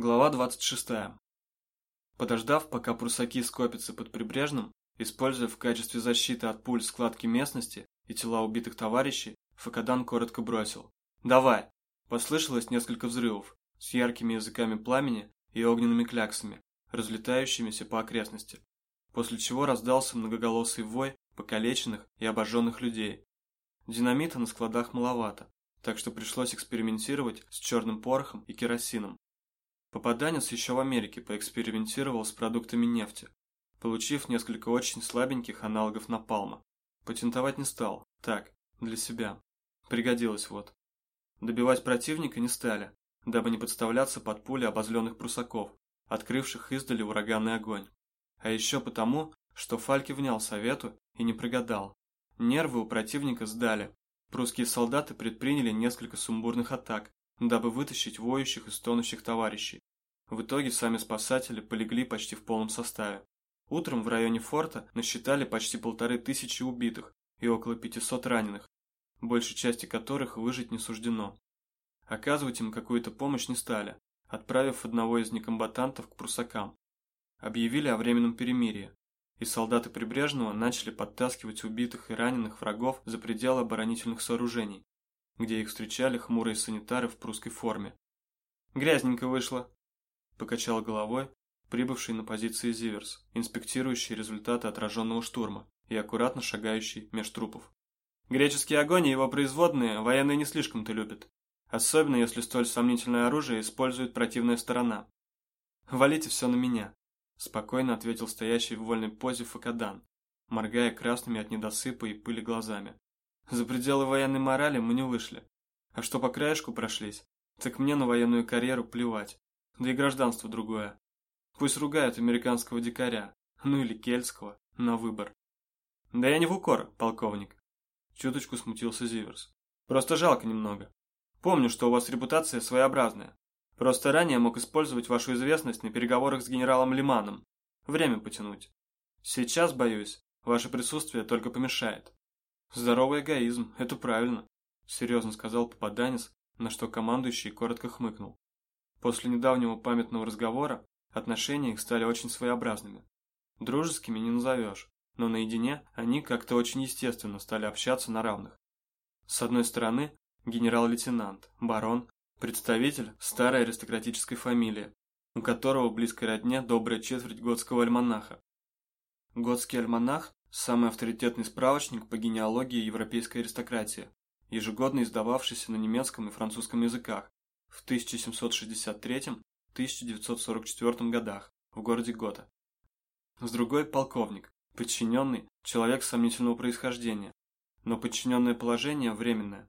Глава 26. Подождав, пока прусаки скопятся под прибрежным, используя в качестве защиты от пуль складки местности и тела убитых товарищей, Факадан коротко бросил. «Давай!» Послышалось несколько взрывов с яркими языками пламени и огненными кляксами, разлетающимися по окрестности, после чего раздался многоголосый вой покалеченных и обожженных людей. Динамита на складах маловато, так что пришлось экспериментировать с черным порохом и керосином. Попаданец еще в Америке поэкспериментировал с продуктами нефти, получив несколько очень слабеньких аналогов напалма. Патентовать не стал, так, для себя. Пригодилось вот. Добивать противника не стали, дабы не подставляться под пули обозленных прусаков, открывших издали ураганный огонь. А еще потому, что Фальки внял совету и не прогадал. Нервы у противника сдали. Прусские солдаты предприняли несколько сумбурных атак, дабы вытащить воющих и стонущих товарищей. В итоге сами спасатели полегли почти в полном составе. Утром в районе форта насчитали почти полторы тысячи убитых и около 500 раненых, большей части которых выжить не суждено. Оказывать им какую-то помощь не стали, отправив одного из некомбатантов к прусакам. Объявили о временном перемирии, и солдаты Прибрежного начали подтаскивать убитых и раненых врагов за пределы оборонительных сооружений, где их встречали хмурые санитары в прусской форме. «Грязненько вышло», – покачал головой прибывший на позиции Зиверс, инспектирующий результаты отраженного штурма и аккуратно шагающий меж трупов. «Греческий огонь и его производные военные не слишком-то любят, особенно если столь сомнительное оружие использует противная сторона. Валите все на меня», – спокойно ответил стоящий в вольной позе Факадан, моргая красными от недосыпа и пыли глазами. За пределы военной морали мы не вышли. А что по краешку прошлись, так мне на военную карьеру плевать. Да и гражданство другое. Пусть ругают американского дикаря, ну или кельтского, на выбор. Да я не в укор, полковник. Чуточку смутился Зиверс. Просто жалко немного. Помню, что у вас репутация своеобразная. Просто ранее мог использовать вашу известность на переговорах с генералом Лиманом. Время потянуть. Сейчас, боюсь, ваше присутствие только помешает. «Здоровый эгоизм, это правильно», – серьезно сказал попаданец, на что командующий коротко хмыкнул. После недавнего памятного разговора отношения их стали очень своеобразными. Дружескими не назовешь, но наедине они как-то очень естественно стали общаться на равных. С одной стороны, генерал-лейтенант, барон, представитель старой аристократической фамилии, у которого близкой родне добрая четверть готского альманаха. Готский альманах Самый авторитетный справочник по генеалогии европейской аристократии, ежегодно издававшийся на немецком и французском языках в 1763-1944 годах в городе Гота. С другой – полковник, подчиненный, человек сомнительного происхождения, но подчиненное положение временное.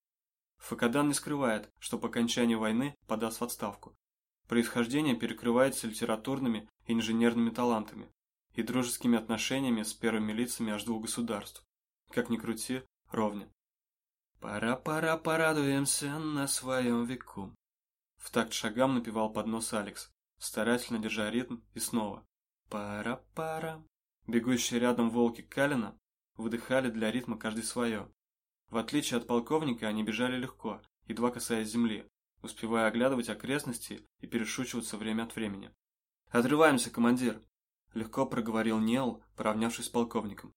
Факадан не скрывает, что по окончании войны подаст в отставку. Происхождение перекрывается литературными и инженерными талантами, и дружескими отношениями с первыми лицами аж двух государств. Как ни крути, ровня. «Пора-пора порадуемся на своем веку», в такт шагам напевал под нос Алекс, старательно держа ритм и снова. «Пара-пара». Бегущие рядом волки Калина выдыхали для ритма каждый свое. В отличие от полковника, они бежали легко, едва касаясь земли, успевая оглядывать окрестности и перешучиваться время от времени. «Отрываемся, командир!» Легко проговорил Нел, поравнявшись с полковником.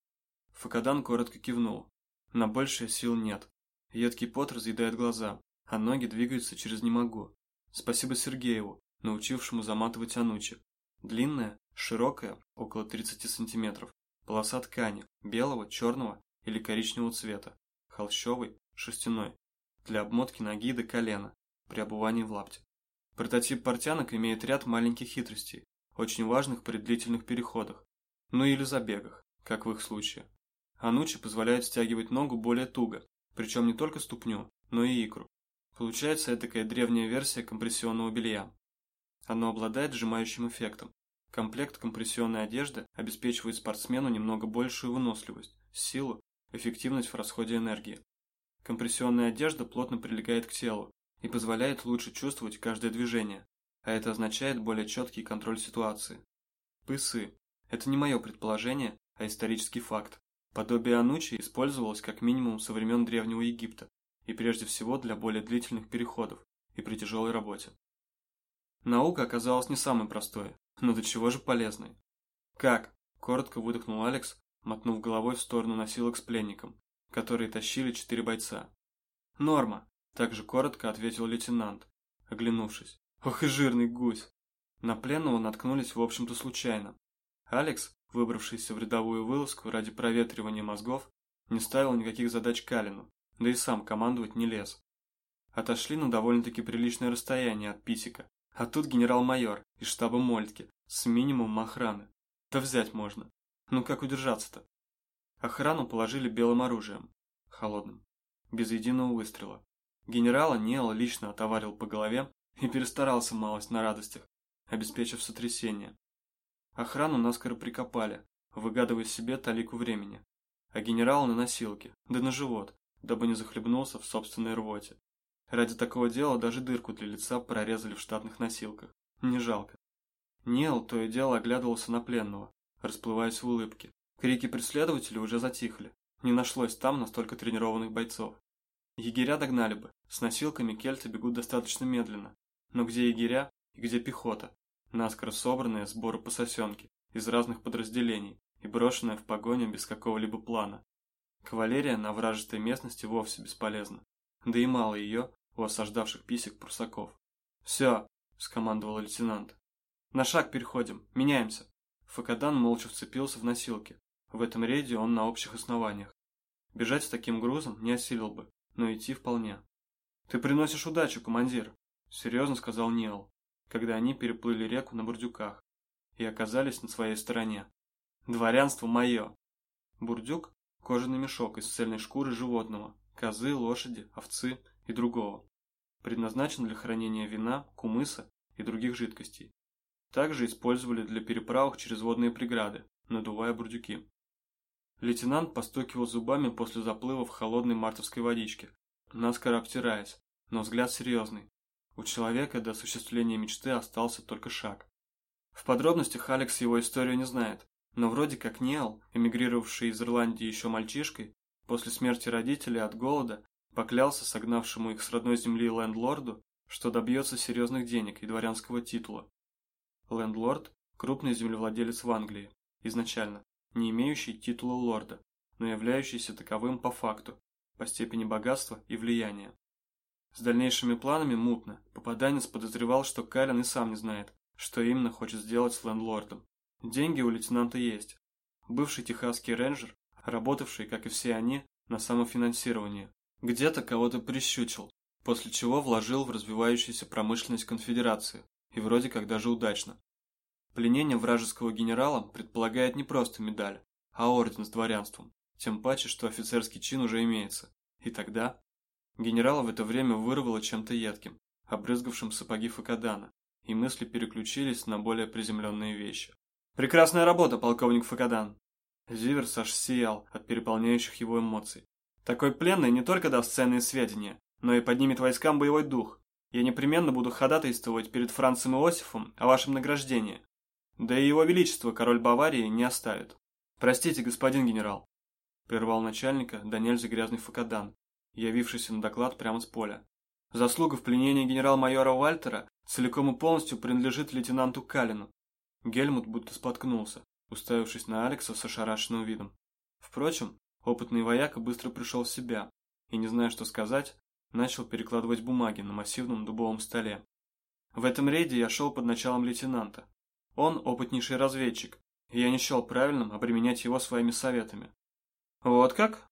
Факадан коротко кивнул. На большее сил нет. Едкий пот разъедает глаза, а ноги двигаются через «не могу». Спасибо Сергееву, научившему заматывать анучи. Длинная, широкая, около 30 сантиметров, полоса ткани, белого, черного или коричневого цвета, холщовый, шерстяной, для обмотки ноги до колена, при обувании в лапте. Прототип портянок имеет ряд маленьких хитростей, очень важных при длительных переходах, ну или забегах, как в их случае. Анучи позволяет стягивать ногу более туго, причем не только ступню, но и икру. Получается такая древняя версия компрессионного белья. Оно обладает сжимающим эффектом. Комплект компрессионной одежды обеспечивает спортсмену немного большую выносливость, силу, эффективность в расходе энергии. Компрессионная одежда плотно прилегает к телу и позволяет лучше чувствовать каждое движение, а это означает более четкий контроль ситуации. Пысы. Это не мое предположение, а исторический факт. Подобие анучи использовалось как минимум со времен Древнего Египта, и прежде всего для более длительных переходов и при тяжелой работе. Наука оказалась не самой простой, но до чего же полезной. «Как?» – коротко выдохнул Алекс, мотнув головой в сторону носилок с пленником, которые тащили четыре бойца. «Норма», – также коротко ответил лейтенант, оглянувшись. «Ох и жирный гусь!» На пленного наткнулись, в общем-то, случайно. Алекс, выбравшийся в рядовую вылазку ради проветривания мозгов, не ставил никаких задач Калину, да и сам командовать не лез. Отошли на довольно-таки приличное расстояние от Писика, а тут генерал-майор из штаба Мольтки с минимумом охраны. Да взять можно. Ну как удержаться-то? Охрану положили белым оружием, холодным, без единого выстрела. Генерала Нео лично отоварил по голове и перестарался малость на радостях, обеспечив сотрясение. Охрану наскоро прикопали, выгадывая себе талику времени, а генерала на носилке, да на живот, дабы не захлебнулся в собственной рвоте. Ради такого дела даже дырку для лица прорезали в штатных носилках. Не жалко. Нил то и дело оглядывался на пленного, расплываясь в улыбке. Крики преследователей уже затихли. Не нашлось там настолько тренированных бойцов. Егеря догнали бы. С носилками кельты бегут достаточно медленно. Но где егеря и где пехота? Наскоро собранные сборы по сосенке из разных подразделений и брошенная в погоню без какого-либо плана. Кавалерия на вражеской местности вовсе бесполезна. Да и мало ее у осаждавших писек прусаков. «Все!» – скомандовал лейтенант. «На шаг переходим, меняемся!» Факадан молча вцепился в носилки. В этом рейде он на общих основаниях. Бежать с таким грузом не осилил бы, но идти вполне. «Ты приносишь удачу, командир», — серьезно сказал Ниэл, когда они переплыли реку на бурдюках и оказались на своей стороне. «Дворянство мое!» Бурдюк – кожаный мешок из цельной шкуры животного, козы, лошади, овцы и другого. Предназначен для хранения вина, кумыса и других жидкостей. Также использовали для переправок через водные преграды, надувая бурдюки. Лейтенант постукивал зубами после заплыва в холодной мартовской водичке, наскоро обтираясь, но взгляд серьезный. У человека до осуществления мечты остался только шаг. В подробностях Алекс его историю не знает, но вроде как Ниэл, эмигрировавший из Ирландии еще мальчишкой, после смерти родителей от голода, поклялся согнавшему их с родной земли лендлорду, что добьется серьезных денег и дворянского титула. Лендлорд – крупный землевладелец в Англии, изначально, не имеющий титула лорда, но являющийся таковым по факту, по степени богатства и влияния. С дальнейшими планами мутно, попаданец подозревал, что Калин и сам не знает, что именно хочет сделать с лендлордом. Деньги у лейтенанта есть. Бывший техасский рейнджер, работавший, как и все они, на самофинансировании. Где-то кого-то прищучил, после чего вложил в развивающуюся промышленность конфедерации, и вроде как даже удачно. Пленение вражеского генерала предполагает не просто медаль, а орден с дворянством, тем паче, что офицерский чин уже имеется. И тогда... Генерала в это время вырвало чем-то едким, обрызгавшим сапоги Факадана, и мысли переключились на более приземленные вещи. «Прекрасная работа, полковник Факадан!» Зиверс аж сиял от переполняющих его эмоций. «Такой пленный не только даст ценные сведения, но и поднимет войскам боевой дух. Я непременно буду ходатайствовать перед Францем Иосифом о вашем награждении. Да и его величество, король Баварии, не оставит. Простите, господин генерал. Прервал начальника да нельзя грязный факадан, явившийся на доклад прямо с поля. Заслуга в пленении генерал-майора Вальтера целиком и полностью принадлежит лейтенанту Калину. Гельмут будто споткнулся, уставившись на Алекса с ошарашенным видом. Впрочем, опытный вояка быстро пришел в себя и, не зная, что сказать, начал перекладывать бумаги на массивном дубовом столе. В этом рейде я шел под началом лейтенанта, он опытнейший разведчик, и я не счел правильным обременять его своими советами. «Вот как?» –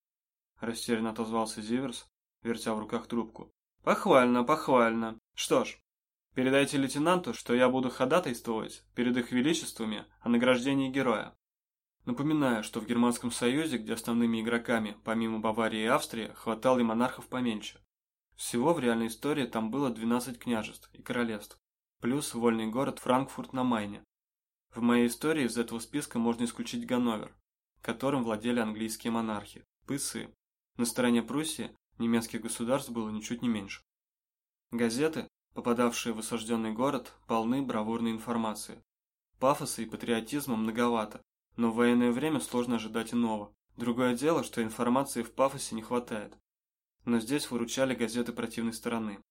растерянно отозвался Зиверс, вертя в руках трубку. «Похвально, похвально. Что ж, передайте лейтенанту, что я буду ходатайствовать перед их величествами о награждении героя. Напоминаю, что в Германском Союзе, где основными игроками, помимо Баварии и Австрии, хватало и монархов поменьше. Всего в реальной истории там было 12 княжеств и королевств, плюс вольный город Франкфурт на Майне, в моей истории из этого списка можно исключить Ганновер, которым владели английские монархи, пысы. На стороне Пруссии немецких государств было ничуть не меньше. Газеты, попадавшие в осажденный город, полны бравурной информации. Пафоса и патриотизма многовато, но в военное время сложно ожидать иного. Другое дело, что информации в пафосе не хватает. Но здесь выручали газеты противной стороны.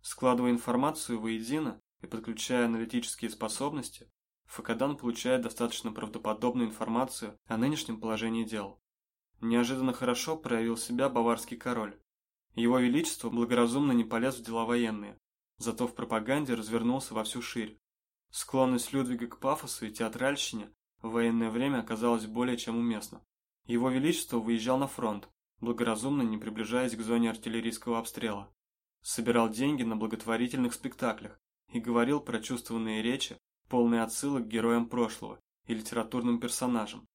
Складывая информацию воедино, и подключая аналитические способности, Факадан получает достаточно правдоподобную информацию о нынешнем положении дел. Неожиданно хорошо проявил себя баварский король. Его Величество благоразумно не полез в дела военные, зато в пропаганде развернулся во всю ширь. Склонность Людвига к пафосу и театральщине в военное время оказалась более чем уместна. Его Величество выезжал на фронт, благоразумно не приближаясь к зоне артиллерийского обстрела. Собирал деньги на благотворительных спектаклях и говорил прочувствованные речи полный отсылок к героям прошлого и литературным персонажам.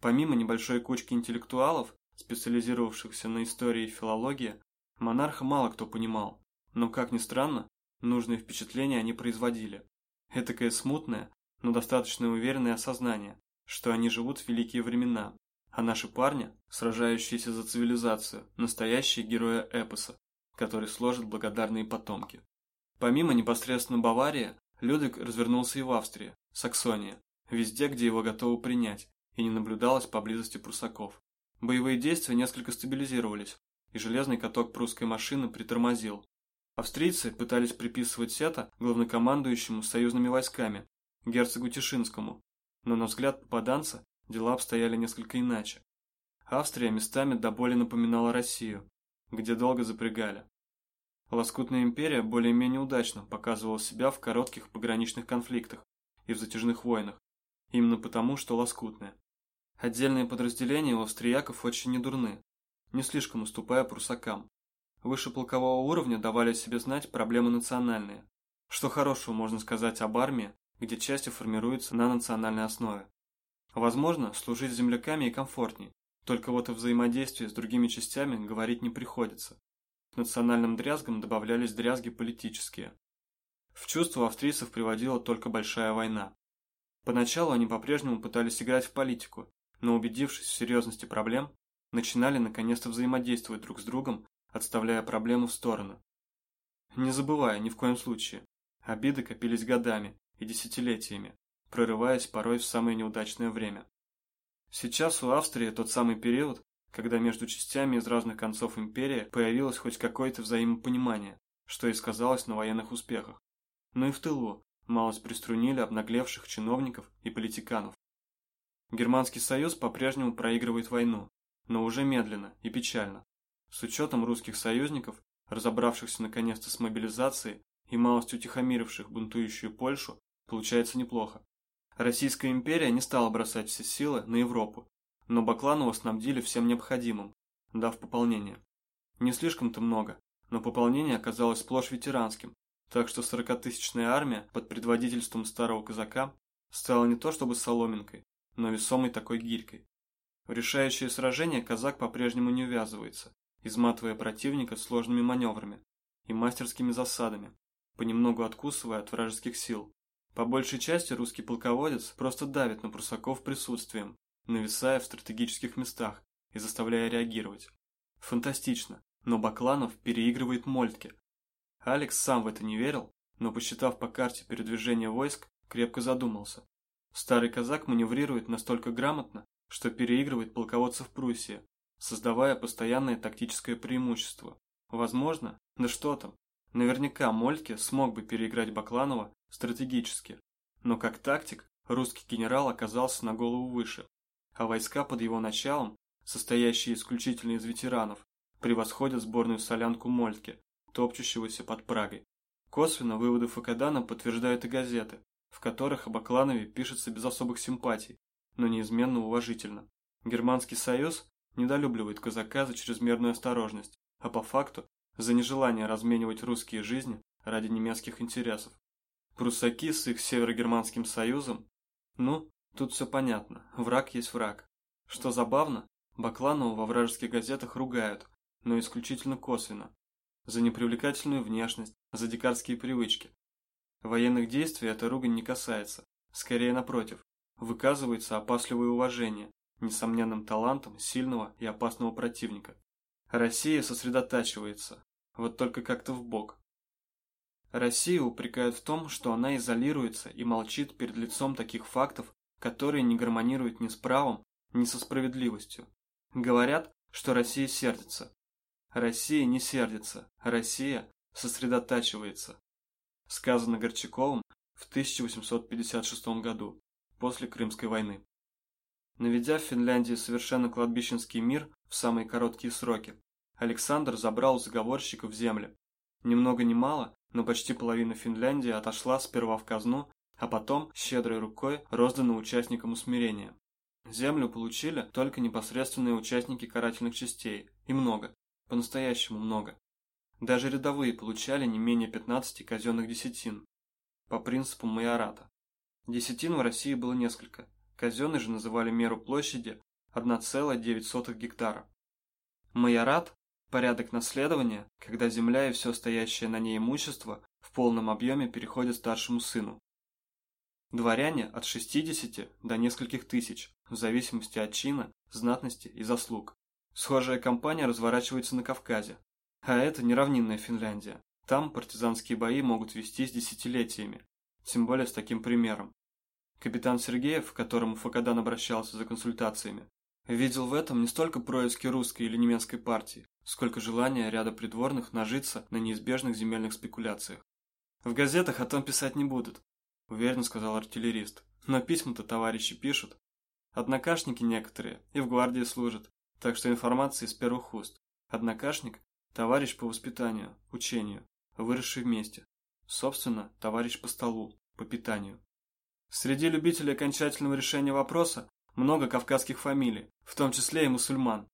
Помимо небольшой кучки интеллектуалов, специализировавшихся на истории и филологии, монарха мало кто понимал, но, как ни странно, нужные впечатления они производили. Этакое смутное, но достаточно уверенное осознание, что они живут в великие времена, а наши парни, сражающиеся за цивилизацию, настоящие герои эпоса, который сложат благодарные потомки. Помимо непосредственно Баварии, Людвиг развернулся и в Австрии, Саксонии, везде, где его готовы принять, и не наблюдалось поблизости прусаков. Боевые действия несколько стабилизировались, и железный каток прусской машины притормозил. Австрийцы пытались приписывать Сета главнокомандующему союзными войсками, герцогу Тишинскому, но на взгляд попаданца дела обстояли несколько иначе. Австрия местами до боли напоминала Россию, где долго запрягали. Лоскутная империя более-менее удачно показывала себя в коротких пограничных конфликтах и в затяжных войнах, именно потому, что лоскутная. Отдельные подразделения у австрияков очень недурны, не слишком уступая прусакам. Выше полкового уровня давали себе знать проблемы национальные. Что хорошего можно сказать об армии, где части формируются на национальной основе. Возможно, служить земляками и комфортнее, только вот о взаимодействии с другими частями говорить не приходится национальным дрязгам добавлялись дрязги политические. В чувство австрийцев приводила только большая война. Поначалу они по-прежнему пытались играть в политику, но убедившись в серьезности проблем, начинали наконец-то взаимодействовать друг с другом, отставляя проблему в сторону. Не забывая ни в коем случае, обиды копились годами и десятилетиями, прорываясь порой в самое неудачное время. Сейчас у Австрии тот самый период, когда между частями из разных концов империи появилось хоть какое-то взаимопонимание, что и сказалось на военных успехах. Но и в тылу малость приструнили обнаглевших чиновников и политиканов. Германский союз по-прежнему проигрывает войну, но уже медленно и печально. С учетом русских союзников, разобравшихся наконец-то с мобилизацией и малость утихомиривших бунтующую Польшу, получается неплохо. Российская империя не стала бросать все силы на Европу но Бакланова снабдили всем необходимым, дав пополнение. Не слишком-то много, но пополнение оказалось сплошь ветеранским, так что сорокатысячная армия под предводительством старого казака стала не то чтобы соломинкой, но весомой такой гирькой. В решающее сражение казак по-прежнему не увязывается, изматывая противника сложными маневрами и мастерскими засадами, понемногу откусывая от вражеских сил. По большей части русский полководец просто давит на прусаков присутствием, нависая в стратегических местах и заставляя реагировать. Фантастично, но Бакланов переигрывает Мольтке. Алекс сам в это не верил, но посчитав по карте передвижения войск, крепко задумался. Старый казак маневрирует настолько грамотно, что переигрывает полководцев Пруссии, создавая постоянное тактическое преимущество. Возможно, да что там, наверняка Мольтке смог бы переиграть Бакланова стратегически, но как тактик русский генерал оказался на голову выше, а войска под его началом, состоящие исключительно из ветеранов, превосходят сборную солянку Мольтке, топчущегося под Прагой. Косвенно выводы Факадана подтверждают и газеты, в которых об Акланове пишется без особых симпатий, но неизменно уважительно. Германский союз недолюбливает казака за чрезмерную осторожность, а по факту за нежелание разменивать русские жизни ради немецких интересов. Прусаки с их северогерманским союзом, ну, Тут все понятно, враг есть враг. Что забавно, Бакланову во вражеских газетах ругают, но исключительно косвенно. За непривлекательную внешность, за дикарские привычки. Военных действий эта ругань не касается, скорее напротив, выказывается опасливое уважение несомненным талантом сильного и опасного противника. Россия сосредотачивается, вот только как-то в бок. Россию упрекают в том, что она изолируется и молчит перед лицом таких фактов, которые не гармонируют ни с правом, ни со справедливостью. Говорят, что Россия сердится. Россия не сердится, Россия сосредотачивается. Сказано Горчаковым в 1856 году, после Крымской войны. Наведя в Финляндии совершенно кладбищенский мир в самые короткие сроки, Александр забрал у заговорщиков земли. Ни много ни мало, но почти половина Финляндии отошла сперва в казну, а потом щедрой рукой роздана участникам усмирения. Землю получили только непосредственные участники карательных частей, и много, по-настоящему много. Даже рядовые получали не менее 15 казенных десятин, по принципу майората. Десятин в России было несколько, казенные же называли меру площади 1,9 гектара. Майорат – порядок наследования, когда земля и все стоящее на ней имущество в полном объеме переходят старшему сыну. Дворяне от 60 до нескольких тысяч, в зависимости от чина, знатности и заслуг. Схожая кампания разворачивается на Кавказе. А это не равнинная Финляндия. Там партизанские бои могут вестись десятилетиями, тем более с таким примером. Капитан Сергеев, к которому Факадан обращался за консультациями, видел в этом не столько происки русской или немецкой партии, сколько желание ряда придворных нажиться на неизбежных земельных спекуляциях. «В газетах о том писать не будут», – уверенно сказал артиллерист. «Но письма-то товарищи пишут. Однокашники некоторые и в гвардии служат, так что информация из первых уст. Однокашник – товарищ по воспитанию, учению, выросший вместе. Собственно, товарищ по столу, по питанию. Среди любителей окончательного решения вопроса много кавказских фамилий, в том числе и мусульман.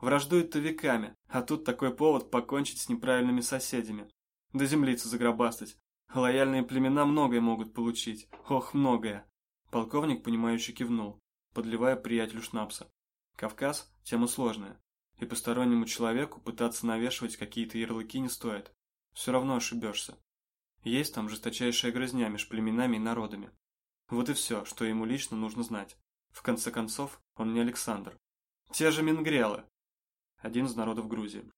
Враждуют-то веками, а тут такой повод покончить с неправильными соседями. До землицы загробастать. Лояльные племена многое могут получить. Ох, многое. Полковник, понимающе кивнул, подливая приятелю шнапса. Кавказ – тема сложная. И постороннему человеку пытаться навешивать какие-то ярлыки не стоит. Все равно ошибешься. Есть там жесточайшая грызня между племенами и народами. Вот и все, что ему лично нужно знать. В конце концов, он не Александр. Те же мингрелы. Один из народов Грузии.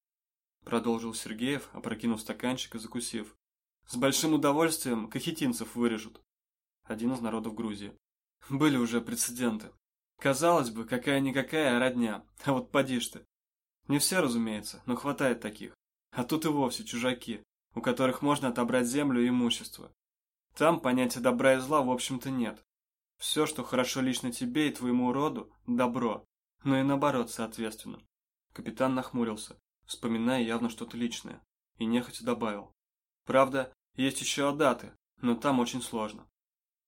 Продолжил Сергеев, опрокинув стаканчик и закусив. С большим удовольствием кахетинцев вырежут. Один из народов Грузии. Были уже прецеденты. Казалось бы, какая-никакая родня, а вот поди ты. Не все, разумеется, но хватает таких. А тут и вовсе чужаки, у которых можно отобрать землю и имущество. Там понятия добра и зла в общем-то нет. Все, что хорошо лично тебе и твоему роду, добро. Но и наоборот, соответственно. Капитан нахмурился, вспоминая явно что-то личное, и нехотя добавил. Правда, есть еще адаты, но там очень сложно.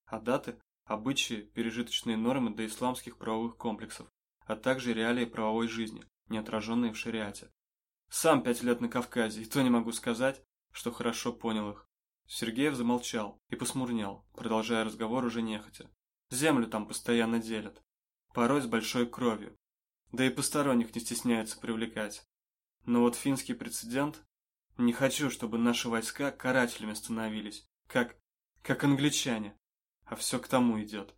Адаты – обычаи, пережиточные нормы до исламских правовых комплексов, а также реалии правовой жизни, не отраженные в шариате. Сам пять лет на Кавказе, и то не могу сказать, что хорошо понял их. Сергеев замолчал и посмурнел, продолжая разговор уже нехотя. Землю там постоянно делят. Порой с большой кровью. Да и посторонних не стесняются привлекать. Но вот финский прецедент... Не хочу, чтобы наши войска карателями становились, как... как англичане. А все к тому идет.